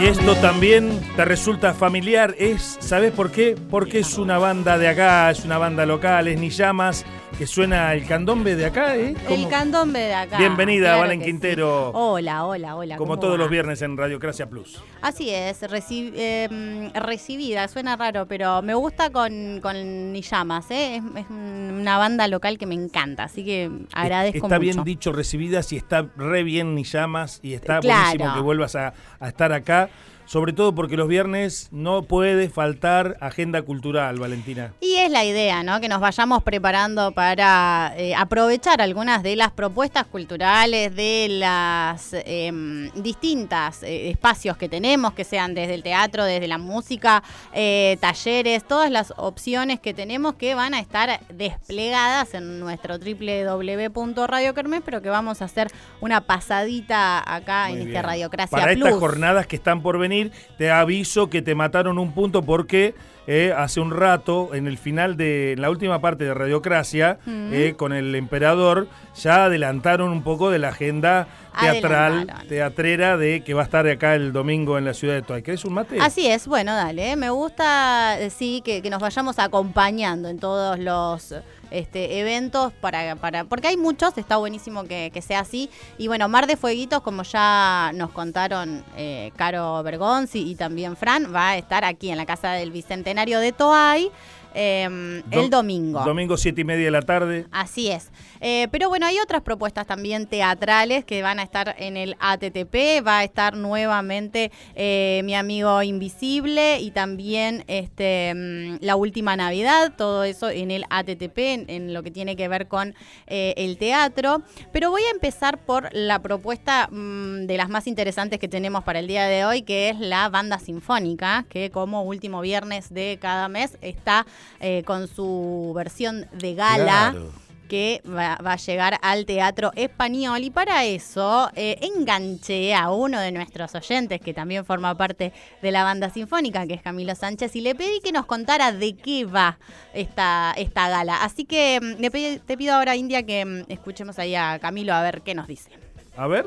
Y esto también te resulta familiar, es, ¿sabes por qué? Porque es una banda de acá, es una banda local, es Ni Llamas, que suena el candombe de acá, ¿eh? El candombe de acá. Bienvenida, claro Valen Quintero. sí. Hola, hola, hola. Como ¿cómo todos va? los viernes en Radiocracia Plus. Así es, reci- eh, recibida, suena raro, pero me gusta con, con Ni Llamas, ¿eh? Es, es una banda local que me encanta, así que agradezco Está mucho. bien dicho recibidas y está re bien Ni Llamas y está Claro. buenísimo que vuelvas a, a estar acá. Sobre todo porque los viernes no puede faltar agenda cultural, Valentina. Y es la idea, ¿no? Que nos vayamos preparando para eh, aprovechar algunas de las propuestas culturales, de las em, distintas eh, espacios que tenemos, que sean desde el teatro, desde la música, eh, talleres, todas las opciones que tenemos que van a estar desplegadas en nuestro www.radiokermes, pero que vamos a hacer una pasadita acá Muy en bien. este Radiocracia Para Plus. estas jornadas que están por venir, te aviso que te mataron un punto porque eh, hace un rato, en el final de en la última parte de Radiocracia, Mm. eh, con el emperador, ya adelantaron un poco de la agenda teatral, teatrera de que va a estar acá el domingo en la ciudad de Toay. ¿Querés un mate? Así es, bueno, dale. ¿eh? Me gusta, eh, sí, que, que nos vayamos acompañando en todos los este, eventos, para, para porque hay muchos, está buenísimo que, que sea así. Y bueno, Mar de Fueguitos, como ya nos contaron eh, Caro Bergonzi y también Fran, va a estar aquí en la Casa del Bicentenario de Toay eh, Do- el domingo. Domingo siete y media de la tarde. Así es. Eh, pero bueno, hay otras propuestas también teatrales que van a estar en el ATTP. Va a estar nuevamente eh, mi amigo Invisible y también este mm, La Última Navidad. Todo eso en el ATTP, en, en lo que tiene que ver con eh, el teatro. Pero voy a empezar por la propuesta mm, de las más interesantes que tenemos para el día de hoy, que es la banda sinfónica, que como último viernes de cada mes está eh, con su versión de gala Claro. que va, va a llegar al Teatro Español y para eso eh, enganché a uno de nuestros oyentes que también forma parte de la banda sinfónica, que es Camilo Sánchez, y le pedí que nos contara de qué va esta, esta gala. Así que mm, le pedí- te pido ahora, India, que mm, escuchemos ahí a Camilo a ver qué nos dice. A ver.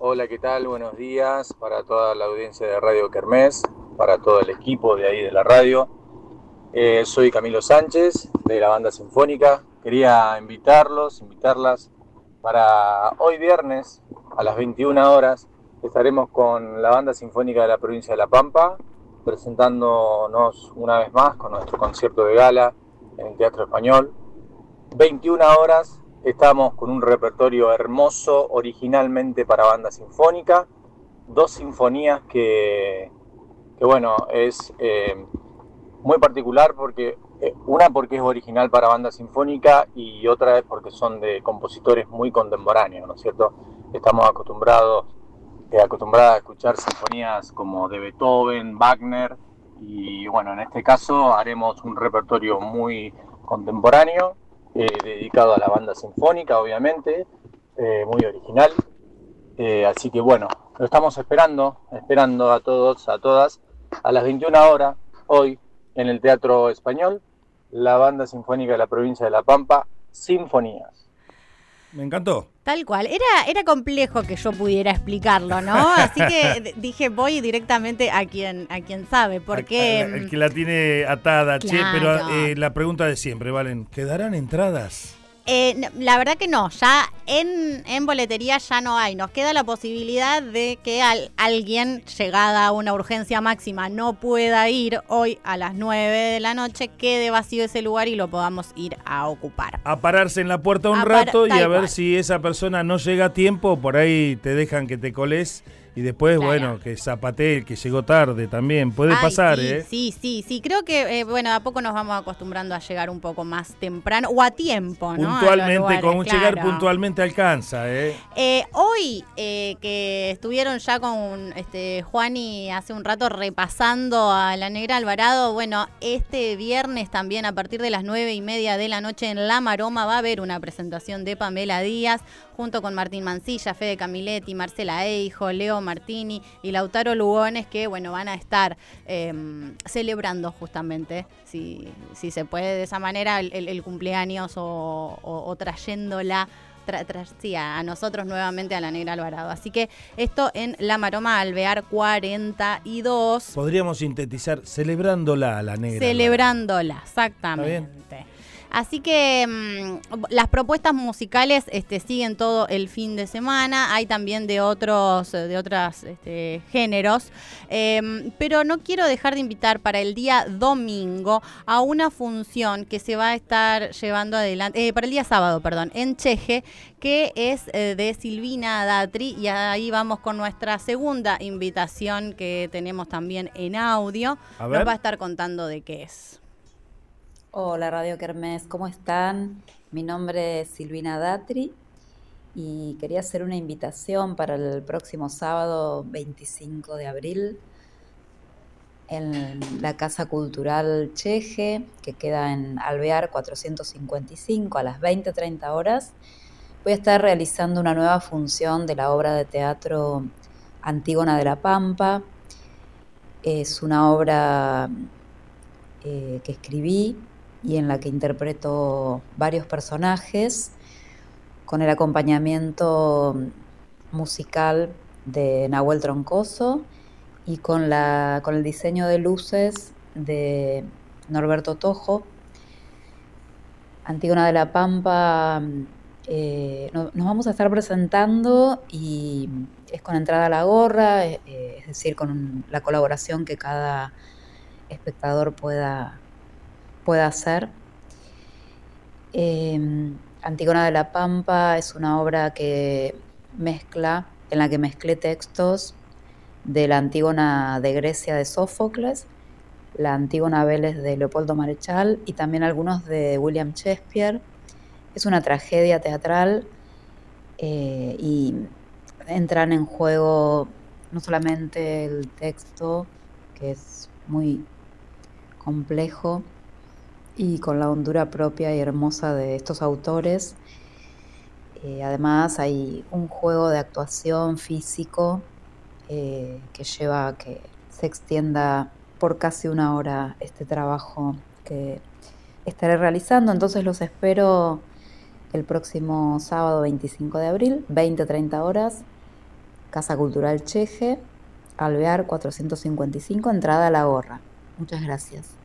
Hola, ¿qué tal? Buenos días para toda la audiencia de Radio Kermés, para todo el equipo de ahí de la radio. Eh, soy Camilo Sánchez, de la banda sinfónica. Quería invitarlos, invitarlas para hoy viernes a las 21 horas. Estaremos con la banda sinfónica de la provincia de La Pampa, presentándonos una vez más con nuestro concierto de gala en el Teatro Español. 21 horas, estamos con un repertorio hermoso, originalmente para banda sinfónica, dos sinfonías que, que bueno, es eh, muy particular porque eh, una porque es original para banda sinfónica y otra es porque son de compositores muy contemporáneos, ¿no es cierto? Estamos acostumbrados, eh, acostumbrados a escuchar sinfonías como de Beethoven, Wagner y bueno, en este caso haremos un repertorio muy contemporáneo eh, dedicado a la banda sinfónica, obviamente, muy original. Así que bueno, lo estamos esperando, esperando a todos, a todas, a las 21 horas, hoy, en el Teatro Español, la banda sinfónica de la provincia de La Pampa, Sinfonías. Me encantó. Tal cual. Era, era complejo que yo pudiera explicarlo, ¿no? Así que dije, voy directamente a quien, a quien sabe, porque... El, el que la tiene atada, che, Claro. pero eh, la pregunta de siempre, Valen, ¿quedarán entradas? Eh, la verdad que no, ya en, en boletería ya no hay. Nos queda la posibilidad de que al- alguien, llegada a una urgencia máxima, no pueda ir hoy a las 9 de la noche, quede vacío ese lugar y lo podamos ir a ocupar. A pararse en la puerta un A rato y a ver cual. si esa persona no llega a tiempo, por ahí te dejan que te coles y después, Claro. bueno, que zapatee el que llegó tarde también. Puede Ay, pasar, sí, ¿eh? Sí, sí, sí. Creo que, eh, bueno, a poco nos vamos acostumbrando a llegar un poco más temprano o a tiempo, ¿no? Puntualmente, lugares, con llegar claro. puntualmente alcanza, ¿eh? Eh, hoy eh, que estuvieron ya con este Juan y hace un rato repasando a la Negra Alvarado, bueno, este viernes también a partir de las nueve y media de la noche en La Maroma va a haber una presentación de Pamela Díaz junto con Martín Mancilla, Fede Camiletti, Marcela Eijo, Leo Martini y Lautaro Lugones que bueno van a estar eh, celebrando justamente, si, si se puede de esa manera, el, cumpleaños o, o- o trayéndola a, nosotros nuevamente a la Negra Alvarado. Así que esto en La Maroma Alvear 42. Podríamos sintetizar celebrándola a la Negra. Celebrándola, exactamente. Así que mm, las propuestas musicales este, siguen todo el fin de semana. Hay también de otros, de otros este, géneros. Em, pero no quiero dejar de invitar para el día domingo a una función que se va a estar llevando adelante, eh, para el día sábado, perdón, en Cheje, que es eh, de Silvina Datri. Y ahí vamos con nuestra segunda invitación que tenemos también en audio. Nos va a estar contando de qué es. Hola Radio Kermés, ¿cómo están? Mi nombre es Silvina Datri y quería hacer una invitación para el próximo sábado 25 de abril en la Casa Cultural Cheje, que queda en Alvear 455 a las 20-30 horas. Voy a estar realizando una nueva función de la obra de teatro Antígona de la Pampa. Es una obra eh, que escribí y en la que interpreto varios personajes con el acompañamiento musical de Nahuel Troncoso y con, la, con el diseño de luces de Norberto Tojo. Antígona de la Pampa eh, nos vamos a estar presentando y es con entrada a la gorra, eh, es decir, con la colaboración que cada espectador pueda pueda hacer. Em, Antígona de la Pampa es una obra que mezcla, en la que mezclé textos de la Antígona de Grecia de Sófocles, la Antígona Vélez de Leopoldo Marechal y también algunos de William Shakespeare. Es una tragedia teatral eh, y entran en juego no solamente el texto, que es muy complejo, y con la hondura propia y hermosa de estos autores. Eh, además hay un juego de actuación físico eh, que lleva a que se extienda por casi una hora este trabajo que estaré realizando. Entonces los espero el próximo sábado 25 de abril, 20-30 horas, Casa Cultural Cheje, Alvear 455, entrada a la gorra. Muchas gracias.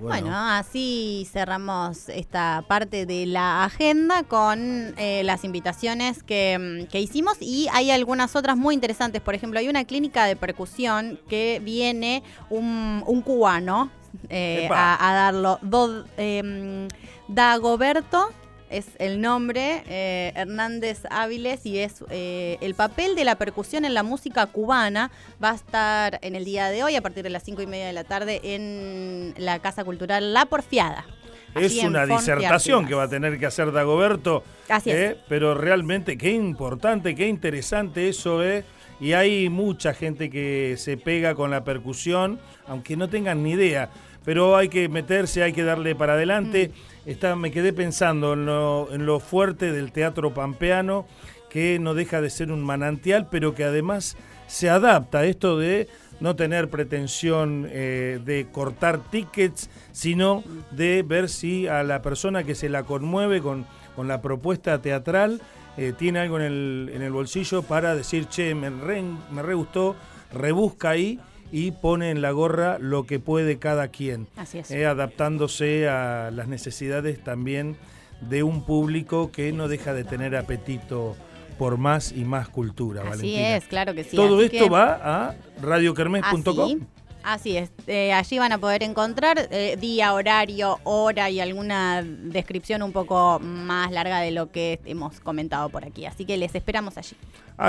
Bueno. así cerramos esta parte de la agenda con eh, las invitaciones que, hicimos y hay algunas otras muy interesantes. Por ejemplo, hay una clínica de percusión que viene un, cubano eh, a, darlo. Em, Dagoberto es el nombre, eh, Hernández Áviles, y es eh, el papel de la percusión en la música cubana. Va a estar en el día de hoy, a partir de las cinco y media de la tarde, en la Casa Cultural La Porfiada. Es una disertación que va a tener que hacer Dagoberto. Así es. Eh, pero realmente qué importante, qué interesante eso es. Y hay mucha gente que se pega con la percusión, aunque no tengan ni idea. Pero hay que meterse, hay que darle para adelante. Mm me quedé pensando en lo, fuerte del teatro pampeano, que no deja de ser un manantial, pero que además se adapta a esto de no tener pretensión eh, de cortar tickets, sino de ver si a la persona que se la conmueve con, con la propuesta teatral eh, tiene algo en el, en el bolsillo para decir, che, me re, me re gustó, rebusca ahí y pone en la gorra lo que puede cada quien, eh, adaptándose a las necesidades también de un público que no deja de tener apetito por más y más cultura. Así es, claro que sí. Todo esto va a radiokermes.com. Así es, eh, allí van a poder encontrar eh, día, horario, hora y alguna descripción un poco más larga de lo que hemos comentado por aquí. Así que les esperamos allí.